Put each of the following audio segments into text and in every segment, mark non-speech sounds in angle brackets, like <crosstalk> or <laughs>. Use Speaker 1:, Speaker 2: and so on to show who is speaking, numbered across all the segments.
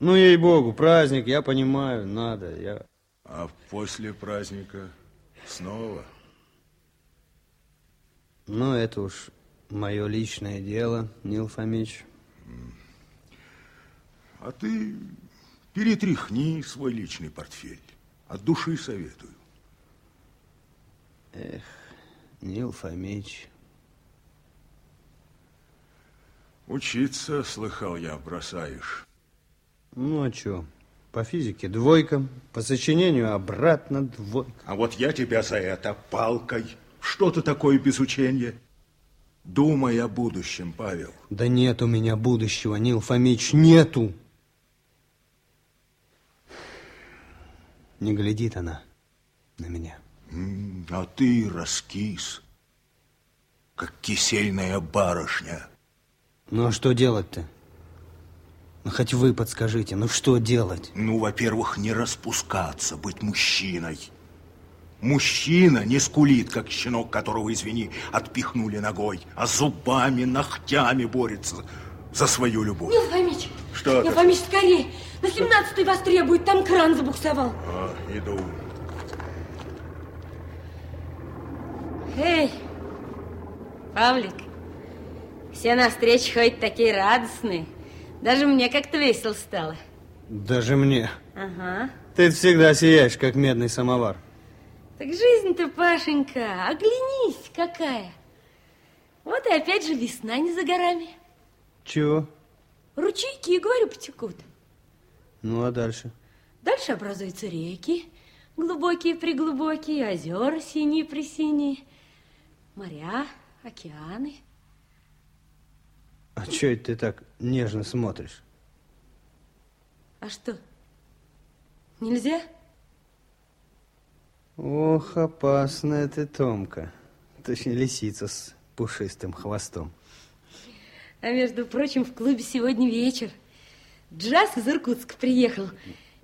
Speaker 1: Ну, ей-богу, праздник, я понимаю, надо, я...
Speaker 2: А после праздника снова?
Speaker 1: Ну, это уж мое личное дело, Нил Фомич.
Speaker 2: А ты перетряхни свой личный портфель. От души советую.
Speaker 1: Эх, Нил Фомич.
Speaker 2: Учиться, слыхал я, бросаешь.
Speaker 1: Ну, а что? По физике двойка, по сочинению обратно двойка.
Speaker 2: А вот я тебя за это палкой. Что ты такое без учения? Думай о будущем, Павел.
Speaker 1: Да нет у меня будущего, Нил Фомич, нету. Не глядит она на меня.
Speaker 2: А ты раскис, как кисельная барышня.
Speaker 1: Ну, а что делать-то? Ну, хоть вы подскажите, ну что делать?
Speaker 2: Ну, во-первых, не распускаться, быть мужчиной. Мужчина не скулит, как щенок, которого, извини, отпихнули ногой, а зубами, ногтями борется за свою любовь.
Speaker 3: Нил Фомич!
Speaker 2: Что
Speaker 3: Нил? Фомич, скорее! На 17-й вас требует, там кран забуксовал.
Speaker 2: А, иду.
Speaker 3: Эй, Павлик, все на встрече ходят такие радостные. Даже мне как-то весело стало.
Speaker 1: Даже мне.
Speaker 3: Ага.
Speaker 1: Ты всегда сияешь, как медный самовар.
Speaker 3: Так жизнь-то, Пашенька, оглянись, какая. Вот и опять же весна не за горами.
Speaker 1: Чего?
Speaker 3: Ручейки, я говорю, потекут.
Speaker 1: Ну, а дальше?
Speaker 3: Дальше образуются реки, глубокие-преглубокие, озера синие-пресиние, моря, океаны.
Speaker 1: А что это ты так нежно смотришь?
Speaker 3: А что, нельзя?
Speaker 1: Ох, опасная ты, Томка. Точнее, лисица с пушистым хвостом.
Speaker 3: А между прочим, в клубе сегодня вечер. Джаз из Иркутска приехал.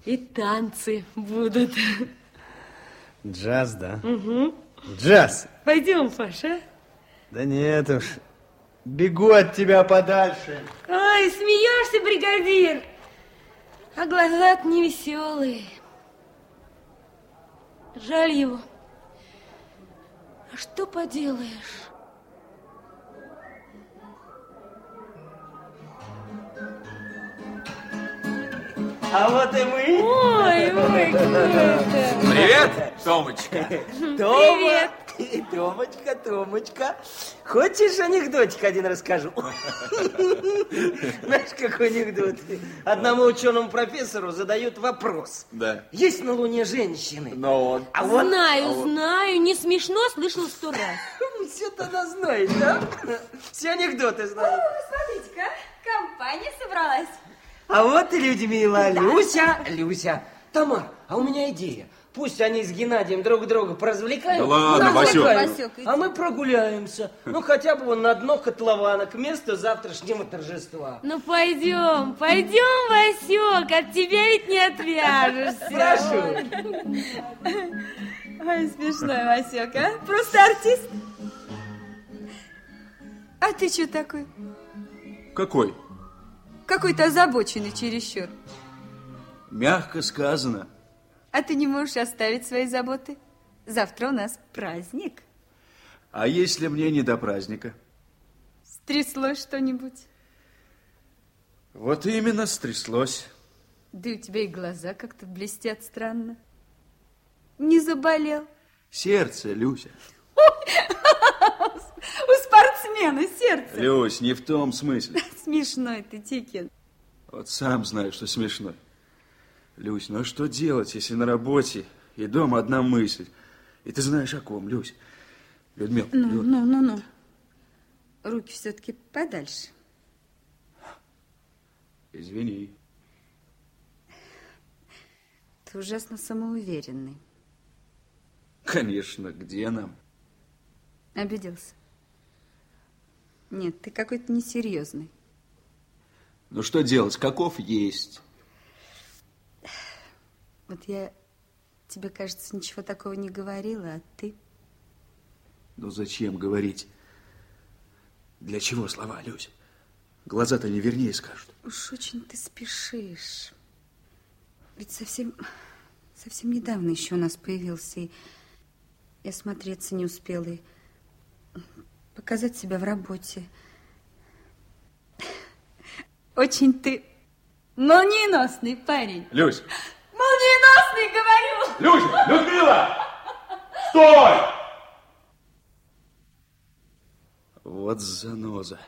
Speaker 3: И танцы будут.
Speaker 1: Джаз, да?
Speaker 3: Угу.
Speaker 1: Джаз!
Speaker 3: Пойдем, Паша.
Speaker 1: Да нет уж. Бегу от тебя подальше.
Speaker 3: Ой, смеешься, бригадир. А глаза-то не веселые. Жаль его. А что поделаешь?
Speaker 4: А вот и мы.
Speaker 3: Ой, ой, круто.
Speaker 5: Привет, Томочка.
Speaker 4: Тома. <laughs> Томочка, Томочка. Хочешь анекдотик один расскажу? <laughs> Знаешь, какой анекдот? Одному ученому профессору задают вопрос.
Speaker 5: Да.
Speaker 4: Есть на Луне женщины?
Speaker 5: Но он...
Speaker 4: А вот
Speaker 3: Знаю, знаю, не смешно, слышал сто раз. <laughs>
Speaker 4: все тогда знает, да? Все анекдоты знает.
Speaker 6: Смотрите-ка, компания собралась.
Speaker 4: А вот и Людмила, Люся, Люся. Тамар, а у меня идея. Пусть они с Геннадием друг друга поразвлекают.
Speaker 5: Да ладно, Васек.
Speaker 4: А мы прогуляемся. Ну, хотя бы вон на дно котлована к месту завтрашнего торжества.
Speaker 3: Ну, пойдем, пойдем, Васек, от тебя ведь не отвяжешься.
Speaker 4: Прошу.
Speaker 6: Ой, смешной Васек, а? Просто артист. А ты что такой?
Speaker 5: Какой?
Speaker 6: Какой-то озабоченный чересчур.
Speaker 5: Мягко сказано.
Speaker 6: А ты не можешь оставить свои заботы? Завтра у нас праздник.
Speaker 5: А если мне не до праздника?
Speaker 6: Стряслось что-нибудь?
Speaker 5: Вот именно стряслось.
Speaker 6: Да и у тебя и глаза как-то блестят странно. Не заболел?
Speaker 5: Сердце, Люся. <laughs>
Speaker 6: У спортсмена сердце.
Speaker 5: Люсь, не в том смысле. <laughs>
Speaker 6: Смешной ты, Тикин.
Speaker 5: Вот сам знаю, что смешно. Люсь, ну а что делать, если на работе и дома одна мысль? И ты знаешь о ком, Люсь? Людмила,
Speaker 6: Ну,
Speaker 5: Лю-
Speaker 6: ну, ну, ну. Руки все-таки подальше.
Speaker 5: извини.
Speaker 6: Ты ужасно самоуверенный.
Speaker 5: Конечно, где нам?
Speaker 6: Обиделся? Нет, ты какой-то несерьезный.
Speaker 5: Ну что делать, каков есть?
Speaker 6: Вот я тебе, кажется, ничего такого не говорила, а ты...
Speaker 5: Ну зачем говорить? Для чего слова, Люсь? Глаза-то не вернее скажут.
Speaker 6: Уж очень ты спешишь. Ведь совсем, совсем недавно еще у нас появился, и я смотреться не успела, и показать себя в работе. Очень ты молниеносный парень.
Speaker 5: Люсь!
Speaker 6: Молниеносный, говорю!
Speaker 5: Люся! Людмила! Стой! Вот заноза.